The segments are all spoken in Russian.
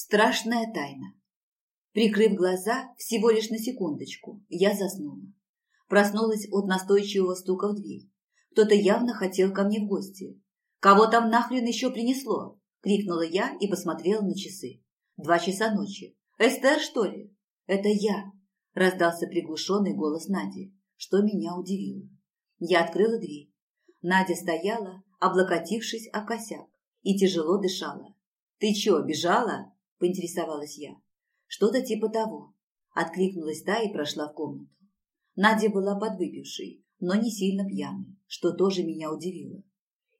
Страшная тайна. Прикрыв глаза всего лишь на секундочку, я заснула. Проснулась от настойчивого стука в дверь. Кто-то явно хотел ко мне в гости. «Кого там нахрен еще принесло?» – крикнула я и посмотрела на часы. «Два часа ночи. Эстер, что ли?» «Это я», – раздался приглушенный голос Нади, что меня удивило. Я открыла дверь. Надя стояла, облокотившись о косяк, и тяжело дышала. «Ты чё, бежала?» – поинтересовалась я. «Что-то типа того», – откликнулась та и прошла в комнату. Надя была подвыпившей, но не сильно пьяной, что тоже меня удивило.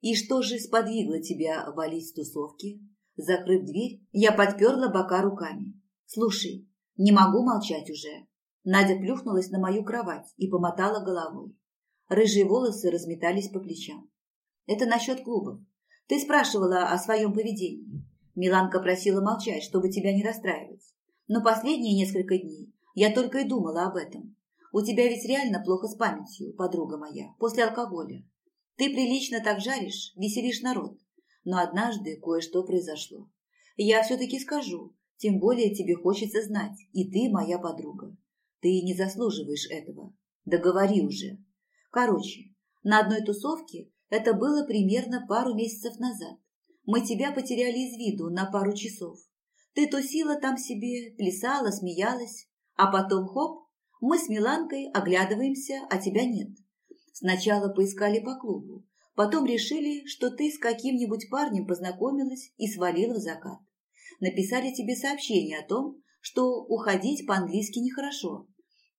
«И что же сподвигло тебя валить с тусовки?» Закрыв дверь, я подперла бока руками. «Слушай, не могу молчать уже». Надя плюхнулась на мою кровать и помотала головой. Рыжие волосы разметались по плечам. «Это насчет клубов. Ты спрашивала о своем поведении. Миланка просила молчать, чтобы тебя не расстраивать. Но последние несколько дней я только и думала об этом. У тебя ведь реально плохо с памятью, подруга моя, после алкоголя. Ты прилично так жаришь, веселишь народ. Но однажды кое-что произошло. Я все-таки скажу, тем более тебе хочется знать, и ты моя подруга. Ты не заслуживаешь этого. Договори уже. Короче, на одной тусовке это было примерно пару месяцев назад. Мы тебя потеряли из виду на пару часов. Ты тусила там себе, плясала, смеялась, а потом хоп, мы с Миланкой оглядываемся, а тебя нет. Сначала поискали по клубу, потом решили, что ты с каким-нибудь парнем познакомилась и свалила в закат. Написали тебе сообщение о том, что уходить по-английски нехорошо.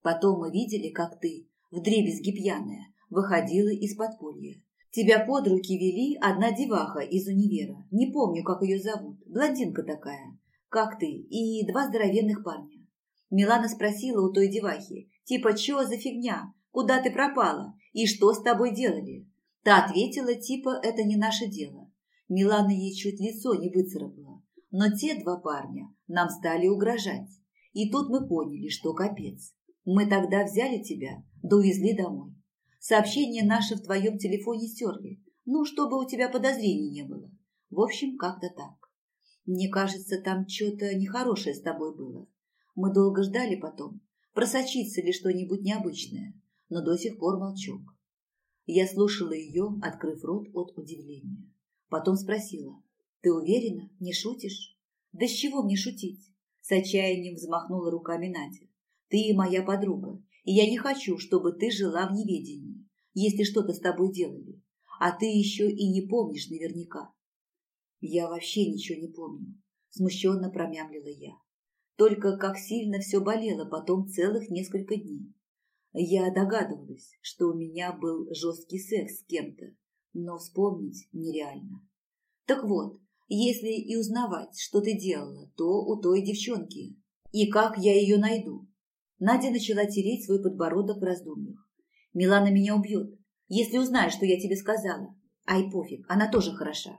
Потом мы видели, как ты, вдребезги пьяная, выходила из подполья. Тебя под руки вели одна деваха из универа. Не помню, как ее зовут. Блондинка такая. Как ты. И два здоровенных парня. Милана спросила у той девахи, типа, что за фигня, куда ты пропала и что с тобой делали? Та ответила, типа, это не наше дело. Милана ей чуть лицо не выцарапала. Но те два парня нам стали угрожать. И тут мы поняли, что капец. Мы тогда взяли тебя, да домой. Сообщение наше в твоем телефоне стерли, ну, чтобы у тебя подозрений не было. В общем, как-то так. Мне кажется, там что-то нехорошее с тобой было. Мы долго ждали потом, просочится ли что-нибудь необычное, но до сих пор молчок. Я слушала ее, открыв рот от удивления. Потом спросила, «Ты уверена? Не шутишь?» «Да с чего мне шутить?» С отчаянием взмахнула руками Надя. «Ты моя подруга, и я не хочу, чтобы ты жила в неведении, если что-то с тобой делали. А ты еще и не помнишь наверняка». «Я вообще ничего не помню», – смущенно промямлила я. Только как сильно все болело потом целых несколько дней. Я догадывалась, что у меня был жесткий секс с кем-то, но вспомнить нереально. Так вот, если и узнавать, что ты делала, то у той девчонки. И как я ее найду? Надя начала тереть свой подбородок в раздумьях. Милана меня убьет, если узнает, что я тебе сказала. Ай, пофиг, она тоже хороша.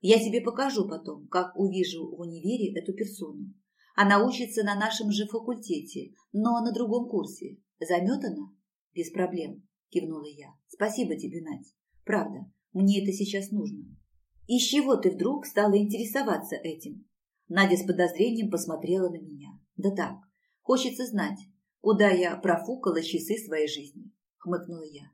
Я тебе покажу потом, как увижу в универе эту персону. Она учится на нашем же факультете, но на другом курсе. Заметана? Без проблем, кивнула я. Спасибо тебе, Надь. Правда, мне это сейчас нужно. И чего ты вдруг стала интересоваться этим? Надя с подозрением посмотрела на меня. Да так, хочется знать, куда я профукала часы своей жизни, хмыкнула я.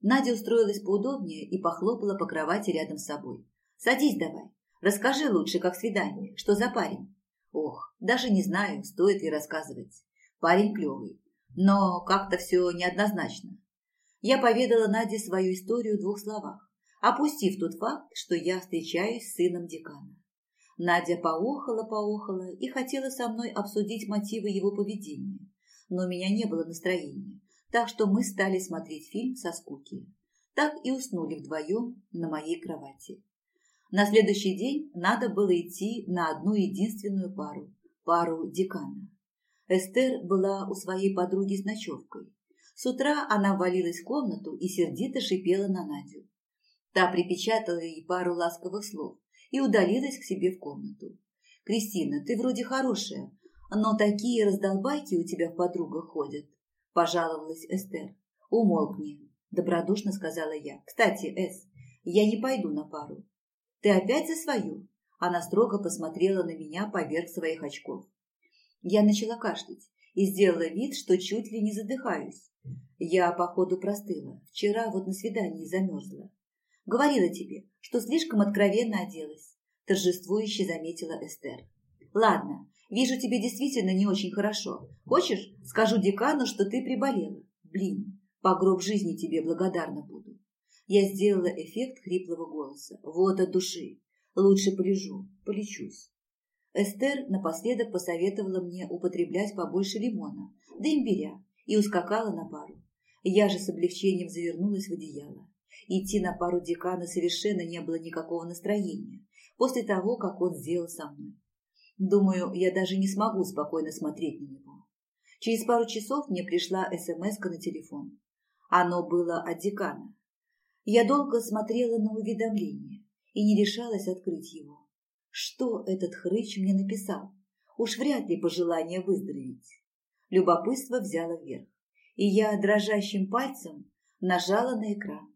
Надя устроилась поудобнее и похлопала по кровати рядом с собой. Садись давай, расскажи лучше, как свидание, что за парень. Ох, даже не знаю, стоит ли рассказывать. Парень клевый, но как-то все неоднозначно. Я поведала Наде свою историю в двух словах, опустив тот факт, что я встречаюсь с сыном декана. Надя поохала-поохала и хотела со мной обсудить мотивы его поведения, но у меня не было настроения, так что мы стали смотреть фильм со скуки. Так и уснули вдвоем на моей кровати. На следующий день надо было идти на одну единственную пару, пару декана. Эстер была у своей подруги с ночевкой. С утра она ввалилась в комнату и сердито шипела на Надю. Та припечатала ей пару ласковых слов и удалилась к себе в комнату. «Кристина, ты вроде хорошая, но такие раздолбайки у тебя в подругах ходят», – пожаловалась Эстер. «Умолкни», – добродушно сказала я. «Кстати, Эс, я не пойду на пару. Ты опять за свою? Она строго посмотрела на меня поверх своих очков. Я начала кашлять и сделала вид, что чуть ли не задыхаюсь. Я, походу, простыла. Вчера вот на свидании замерзла. Говорила тебе, что слишком откровенно оделась. Торжествующе заметила Эстер. Ладно, вижу, тебе действительно не очень хорошо. Хочешь, скажу декану, что ты приболела? Блин, по гроб жизни тебе благодарна буду. Я сделала эффект хриплого голоса. Вот от души. Лучше полежу, полечусь. Эстер напоследок посоветовала мне употреблять побольше лимона, да имбиря, и ускакала на пару. Я же с облегчением завернулась в одеяло. Идти на пару декана совершенно не было никакого настроения после того, как он сделал со мной. Думаю, я даже не смогу спокойно смотреть на него. Через пару часов мне пришла смс на телефон. Оно было от декана. Я долго смотрела на уведомление и не решалась открыть его. Что этот хрыч мне написал? Уж вряд ли пожелание выздороветь. Любопытство взяло вверх, и я дрожащим пальцем нажала на экран.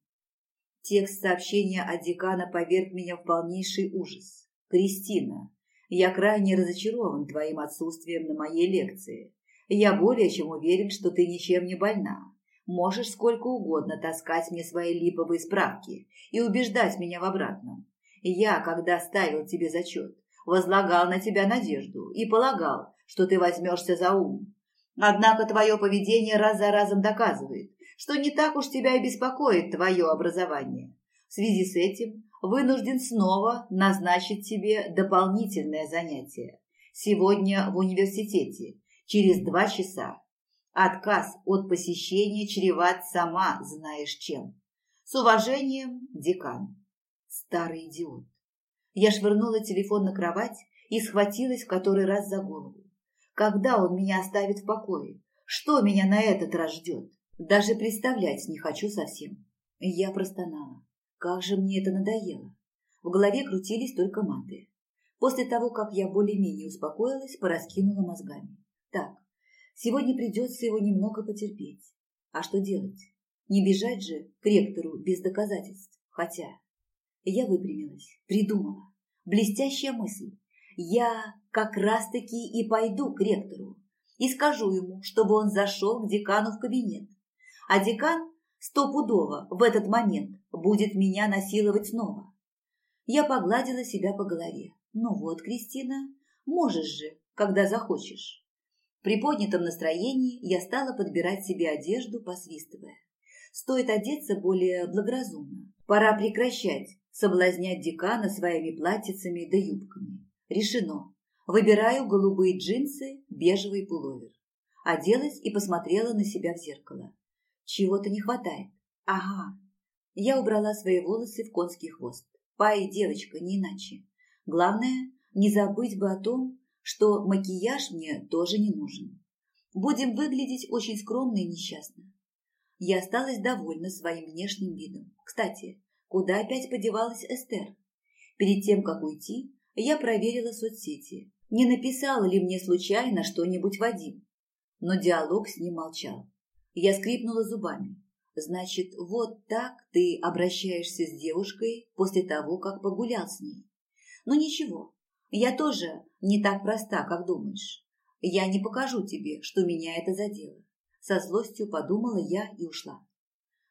Текст сообщения от декана поверг меня в полнейший ужас. «Кристина, я крайне разочарован твоим отсутствием на моей лекции. Я более чем уверен, что ты ничем не больна. Можешь сколько угодно таскать мне свои липовые справки и убеждать меня в обратном. Я, когда ставил тебе зачет, возлагал на тебя надежду и полагал, что ты возьмешься за ум. Однако твое поведение раз за разом доказывает, что не так уж тебя и беспокоит твое образование. В связи с этим вынужден снова назначить тебе дополнительное занятие. Сегодня в университете, через два часа. Отказ от посещения чреват сама знаешь чем. С уважением, декан старый идиот. Я швырнула телефон на кровать и схватилась в который раз за голову. Когда он меня оставит в покое? Что меня на этот раз ждет? Даже представлять не хочу совсем. Я простонала. Как же мне это надоело. В голове крутились только маты. После того, как я более-менее успокоилась, пораскинула мозгами. Так, сегодня придется его немного потерпеть. А что делать? Не бежать же к ректору без доказательств. Хотя я выпрямилась, придумала. Блестящая мысль. Я как раз-таки и пойду к ректору и скажу ему, чтобы он зашел к декану в кабинет. А декан стопудово в этот момент будет меня насиловать снова. Я погладила себя по голове. Ну вот, Кристина, можешь же, когда захочешь. При поднятом настроении я стала подбирать себе одежду, посвистывая. Стоит одеться более благоразумно. Пора прекращать соблазнять декана своими платьицами да юбками. Решено. Выбираю голубые джинсы, бежевый пуловер. Оделась и посмотрела на себя в зеркало. Чего-то не хватает. Ага. Я убрала свои волосы в конский хвост. Пай, девочка, не иначе. Главное, не забыть бы о том, что макияж мне тоже не нужен. Будем выглядеть очень скромно и несчастно. Я осталась довольна своим внешним видом. Кстати, куда опять подевалась Эстер. Перед тем, как уйти, я проверила соцсети. Не написала ли мне случайно что-нибудь Вадим? Но диалог с ним молчал. Я скрипнула зубами. Значит, вот так ты обращаешься с девушкой после того, как погулял с ней. Ну ничего, я тоже не так проста, как думаешь. Я не покажу тебе, что меня это задело. Со злостью подумала я и ушла.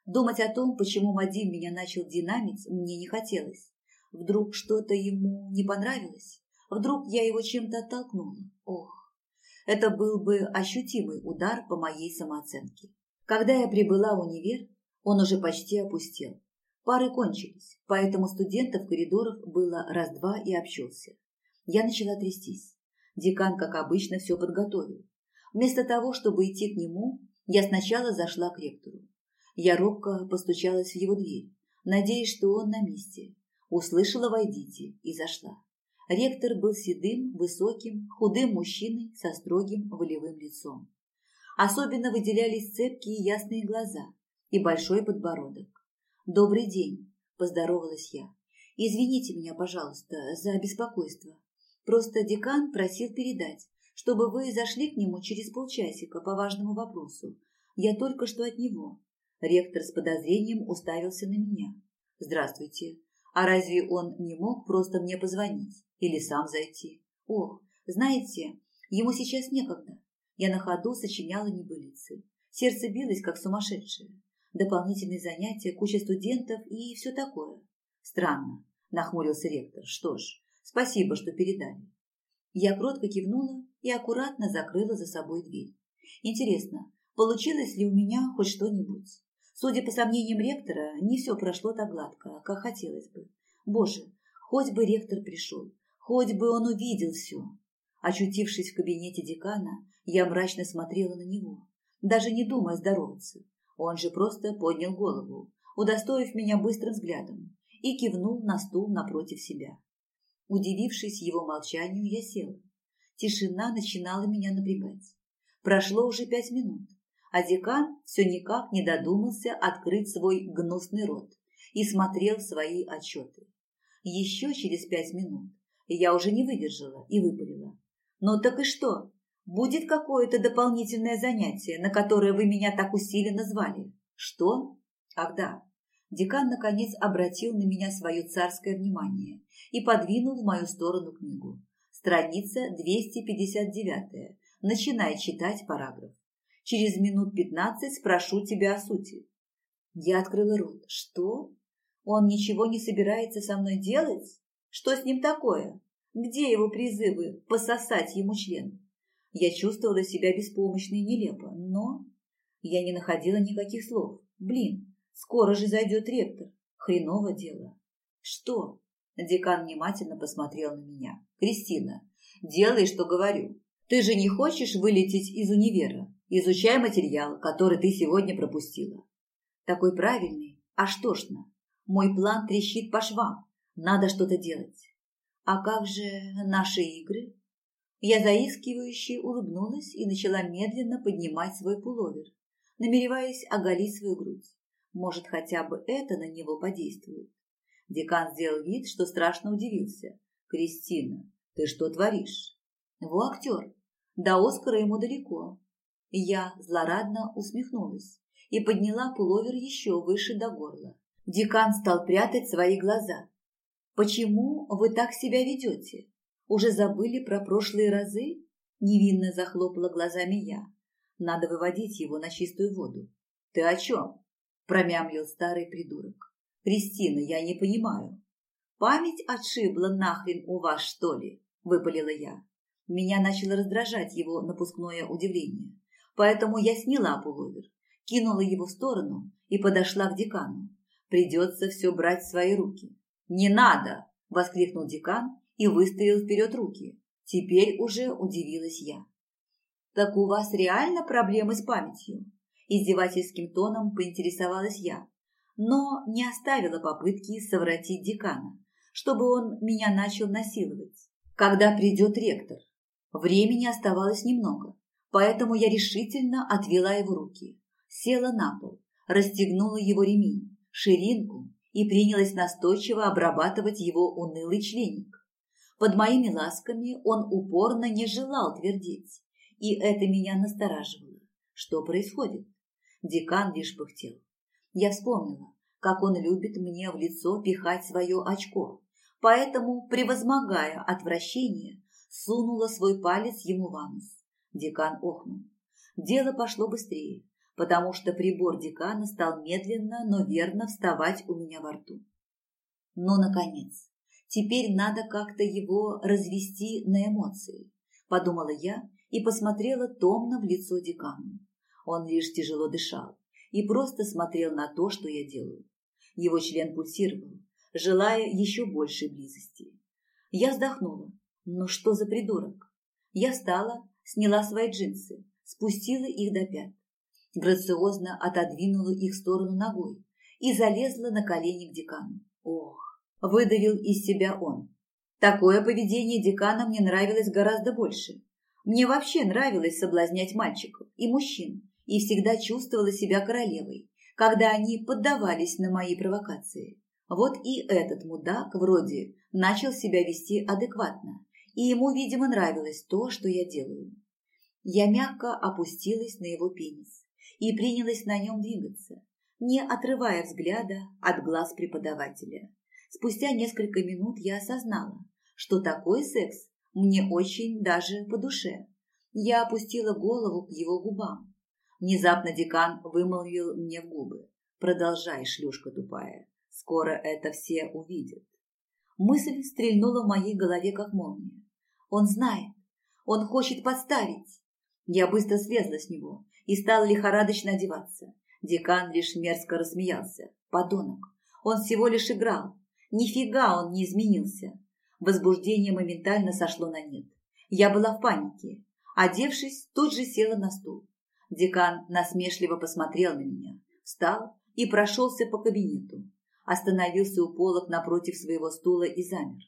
Думать о том, почему Мадим меня начал динамить, мне не хотелось. Вдруг что-то ему не понравилось? Вдруг я его чем-то оттолкнула? Ох, это был бы ощутимый удар по моей самооценке. Когда я прибыла в универ, он уже почти опустел. Пары кончились, поэтому студентов в коридорах было раз-два и общался. Я начала трястись. Декан, как обычно, все подготовил. Вместо того, чтобы идти к нему, я сначала зашла к ректору. Я робко постучалась в его дверь, надеясь, что он на месте. Услышала «Войдите» и зашла. Ректор был седым, высоким, худым мужчиной со строгим волевым лицом. Особенно выделялись цепкие ясные глаза и большой подбородок. «Добрый день», – поздоровалась я. «Извините меня, пожалуйста, за беспокойство. Просто декан просил передать, чтобы вы зашли к нему через полчасика по важному вопросу. Я только что от него. Ректор с подозрением уставился на меня. «Здравствуйте. А разве он не мог просто мне позвонить или сам зайти? Ох, знаете, ему сейчас некогда. Я на ходу сочиняла небылицы. Сердце билось, как сумасшедшее. Дополнительные занятия, куча студентов и все такое. Странно, нахмурился ректор. Что ж, спасибо, что передали. Я кротко кивнула и аккуратно закрыла за собой дверь. Интересно, получилось ли у меня хоть что-нибудь? Судя по сомнениям ректора, не все прошло так гладко, как хотелось бы. Боже, хоть бы ректор пришел, хоть бы он увидел все. Очутившись в кабинете декана, я мрачно смотрела на него, даже не думая здороваться. Он же просто поднял голову, удостоив меня быстрым взглядом, и кивнул на стул напротив себя. Удивившись его молчанию, я села. Тишина начинала меня напрягать. Прошло уже пять минут, а декан все никак не додумался открыть свой гнусный рот и смотрел свои отчеты. Еще через пять минут я уже не выдержала и выпалила. «Ну так и что? Будет какое-то дополнительное занятие, на которое вы меня так усиленно звали?» «Что?» «Ах да, Декан, наконец, обратил на меня свое царское внимание и подвинул в мою сторону книгу. Страница 259. Начинай читать параграф. Через минут пятнадцать спрошу тебя о сути. Я открыла рот. Что? Он ничего не собирается со мной делать? Что с ним такое? Где его призывы пососать ему член? Я чувствовала себя беспомощной и нелепо, но я не находила никаких слов. Блин, Скоро же зайдет ректор. Хреново дело. Что? Декан внимательно посмотрел на меня. Кристина, делай, что говорю. Ты же не хочешь вылететь из универа? Изучай материал, который ты сегодня пропустила. Такой правильный, аж тошно. Мой план трещит по швам. Надо что-то делать. А как же наши игры? Я заискивающе улыбнулась и начала медленно поднимать свой пуловер, намереваясь оголить свою грудь. Может, хотя бы это на него подействует. Декан сделал вид, что страшно удивился. «Кристина, ты что творишь?» «Во актер. До Оскара ему далеко». Я злорадно усмехнулась и подняла пуловер еще выше до горла. Декан стал прятать свои глаза. «Почему вы так себя ведете? Уже забыли про прошлые разы?» Невинно захлопала глазами я. «Надо выводить его на чистую воду». «Ты о чем?» промямлил старый придурок. Кристина, я не понимаю. Память отшибла нахрен у вас, что ли? Выпалила я. Меня начало раздражать его напускное удивление. Поэтому я сняла пуловер, кинула его в сторону и подошла к декану. Придется все брать в свои руки. «Не надо!» – воскликнул декан и выставил вперед руки. Теперь уже удивилась я. «Так у вас реально проблемы с памятью?» Издевательским тоном поинтересовалась я, но не оставила попытки совратить декана, чтобы он меня начал насиловать. Когда придет ректор? Времени оставалось немного, поэтому я решительно отвела его руки, села на пол, расстегнула его ремень, ширинку и принялась настойчиво обрабатывать его унылый членик. Под моими ласками он упорно не желал твердеть, и это меня настораживало. Что происходит? Декан лишь пыхтел. Я вспомнила, как он любит мне в лицо пихать свое очко, поэтому, превозмогая отвращение, сунула свой палец ему в анус. Декан охнул. Дело пошло быстрее, потому что прибор декана стал медленно, но верно вставать у меня во рту. Но, наконец, теперь надо как-то его развести на эмоции, подумала я и посмотрела томно в лицо декану. Он лишь тяжело дышал и просто смотрел на то, что я делаю. Его член пульсировал, желая еще большей близости. Я вздохнула. Ну что за придурок? Я встала, сняла свои джинсы, спустила их до пят, грациозно отодвинула их в сторону ногой и залезла на колени к декану. Ох, выдавил из себя он. Такое поведение декана мне нравилось гораздо больше. Мне вообще нравилось соблазнять мальчиков и мужчин, и всегда чувствовала себя королевой, когда они поддавались на мои провокации. Вот и этот мудак вроде начал себя вести адекватно, и ему, видимо, нравилось то, что я делаю. Я мягко опустилась на его пенис и принялась на нем двигаться, не отрывая взгляда от глаз преподавателя. Спустя несколько минут я осознала, что такой секс мне очень даже по душе. Я опустила голову к его губам. Внезапно декан вымолвил мне в губы. «Продолжай, шлюшка тупая. Скоро это все увидят». Мысль стрельнула в моей голове, как молния. Он знает. Он хочет подставить. Я быстро слезла с него и стала лихорадочно одеваться. Декан лишь мерзко рассмеялся. Подонок. Он всего лишь играл. Нифига он не изменился. Возбуждение моментально сошло на нет. Я была в панике. Одевшись, тут же села на стул. Декан насмешливо посмотрел на меня, встал и прошелся по кабинету. Остановился у полок напротив своего стула и замер.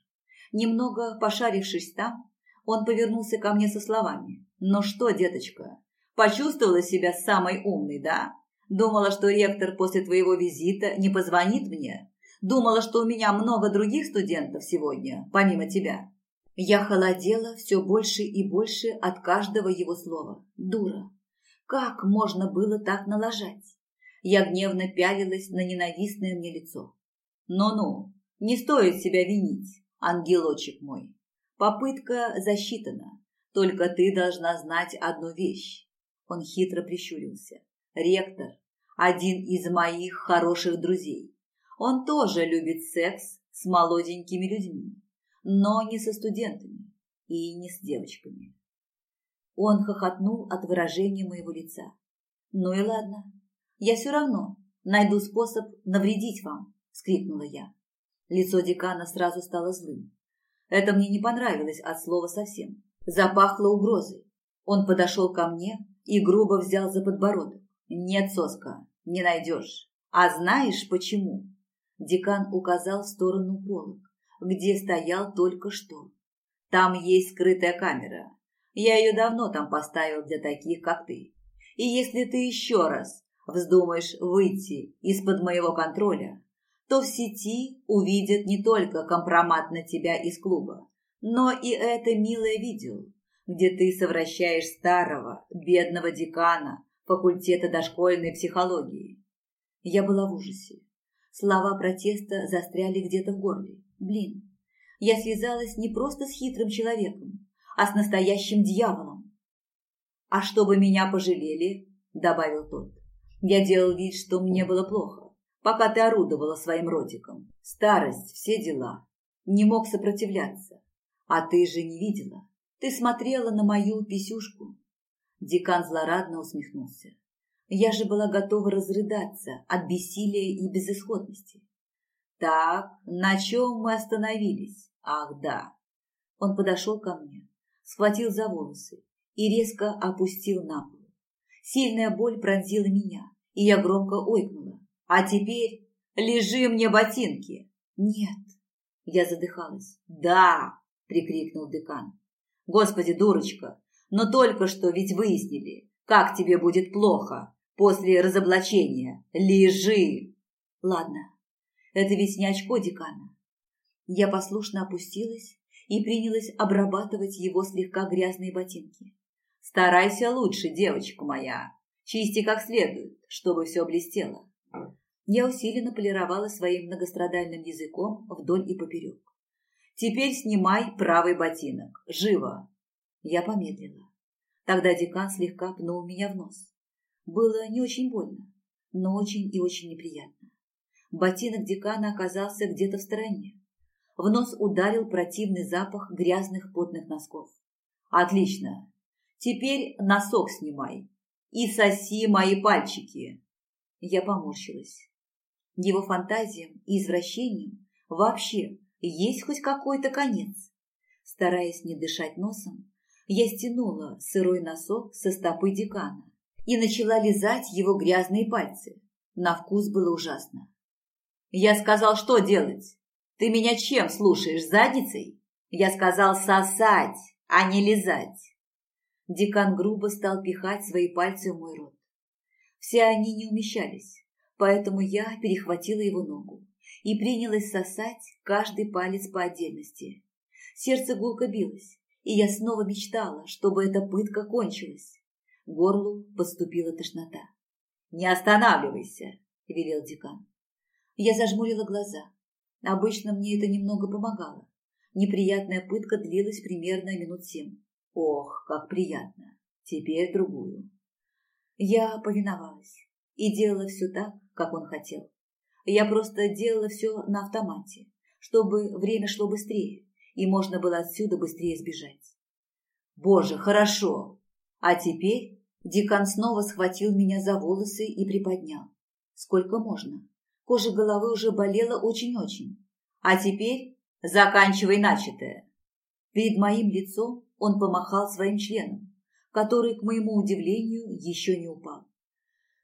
Немного пошарившись там, он повернулся ко мне со словами. «Ну что, деточка, почувствовала себя самой умной, да? Думала, что ректор после твоего визита не позвонит мне? Думала, что у меня много других студентов сегодня, помимо тебя?» Я холодела все больше и больше от каждого его слова. Дура. Как можно было так налажать? Я гневно пялилась на ненавистное мне лицо. Ну-ну, не стоит себя винить, ангелочек мой. Попытка засчитана. Только ты должна знать одну вещь. Он хитро прищурился. Ректор – один из моих хороших друзей. Он тоже любит секс с молоденькими людьми но не со студентами и не с девочками. Он хохотнул от выражения моего лица. «Ну и ладно, я все равно найду способ навредить вам», – скрикнула я. Лицо декана сразу стало злым. Это мне не понравилось от слова совсем. Запахло угрозой. Он подошел ко мне и грубо взял за подбородок. «Нет, соска, не найдешь. А знаешь почему?» Декан указал в сторону полок где стоял только что. Там есть скрытая камера. Я ее давно там поставил для таких, как ты. И если ты еще раз вздумаешь выйти из-под моего контроля, то в сети увидят не только компромат на тебя из клуба, но и это милое видео, где ты совращаешь старого, бедного декана факультета дошкольной психологии. Я была в ужасе. Слова протеста застряли где-то в горле. Блин, я связалась не просто с хитрым человеком, а с настоящим дьяволом. А чтобы меня пожалели, добавил тот, я делал вид, что мне было плохо, пока ты орудовала своим ротиком. Старость, все дела. Не мог сопротивляться. А ты же не видела. Ты смотрела на мою писюшку. Декан злорадно усмехнулся. Я же была готова разрыдаться от бессилия и безысходности. Так, на чем мы остановились? Ах, да. Он подошел ко мне, схватил за волосы и резко опустил на пол. Сильная боль пронзила меня, и я громко ойкнула. А теперь лежи мне ботинки. Нет. Я задыхалась. Да, прикрикнул декан. Господи, дурочка, но только что ведь выяснили, как тебе будет плохо после разоблачения. Лежи. Ладно, это ведь не очко декана. Я послушно опустилась и принялась обрабатывать его слегка грязные ботинки. «Старайся лучше, девочка моя. Чисти как следует, чтобы все блестело». Я усиленно полировала своим многострадальным языком вдоль и поперек. «Теперь снимай правый ботинок. Живо!» Я помедлила. Тогда декан слегка пнул меня в нос. Было не очень больно, но очень и очень неприятно. Ботинок декана оказался где-то в стороне. В нос ударил противный запах грязных потных носков. «Отлично! Теперь носок снимай и соси мои пальчики!» Я поморщилась. Его фантазиям и извращениям вообще есть хоть какой-то конец. Стараясь не дышать носом, я стянула сырой носок со стопы декана и начала лизать его грязные пальцы. На вкус было ужасно. Я сказал, что делать? Ты меня чем слушаешь, задницей? Я сказал сосать, а не лизать. Декан грубо стал пихать свои пальцы в мой рот. Все они не умещались, поэтому я перехватила его ногу и принялась сосать каждый палец по отдельности. Сердце гулко билось, и я снова мечтала, чтобы эта пытка кончилась. Горлу поступила тошнота. «Не останавливайся!» – велел декан. Я зажмурила глаза. Обычно мне это немного помогало. Неприятная пытка длилась примерно минут семь. Ох, как приятно. Теперь другую. Я повиновалась и делала все так, как он хотел. Я просто делала все на автомате, чтобы время шло быстрее, и можно было отсюда быстрее сбежать. Боже, хорошо. А теперь декан снова схватил меня за волосы и приподнял. Сколько можно? Кожа головы уже болела очень-очень. А теперь заканчивай начатое. Перед моим лицом он помахал своим членом, который, к моему удивлению, еще не упал.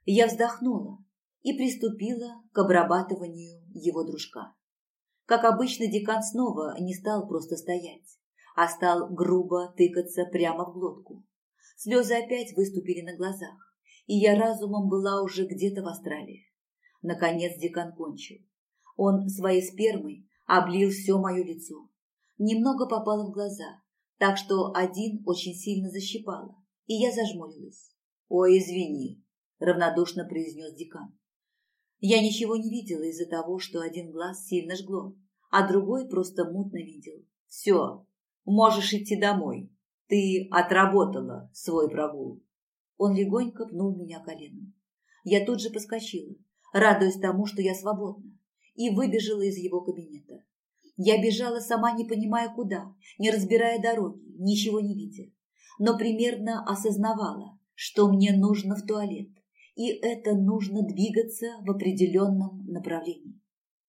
Я вздохнула и приступила к обрабатыванию его дружка. Как обычно, декан снова не стал просто стоять, а стал грубо тыкаться прямо в глотку. Слезы опять выступили на глазах, и я разумом была уже где-то в Австралии. Наконец декан кончил. Он своей спермой облил все мое лицо. Немного попало в глаза, так что один очень сильно защипало, и я зажмурилась. «Ой, извини», – равнодушно произнес декан. Я ничего не видела из-за того, что один глаз сильно жгло, а другой просто мутно видел. «Все, можешь идти домой. Ты отработала свой прогул». Он легонько пнул меня коленом. Я тут же поскочила, радуясь тому, что я свободна, и выбежала из его кабинета. Я бежала сама, не понимая куда, не разбирая дороги, ничего не видя, но примерно осознавала, что мне нужно в туалет, и это нужно двигаться в определенном направлении.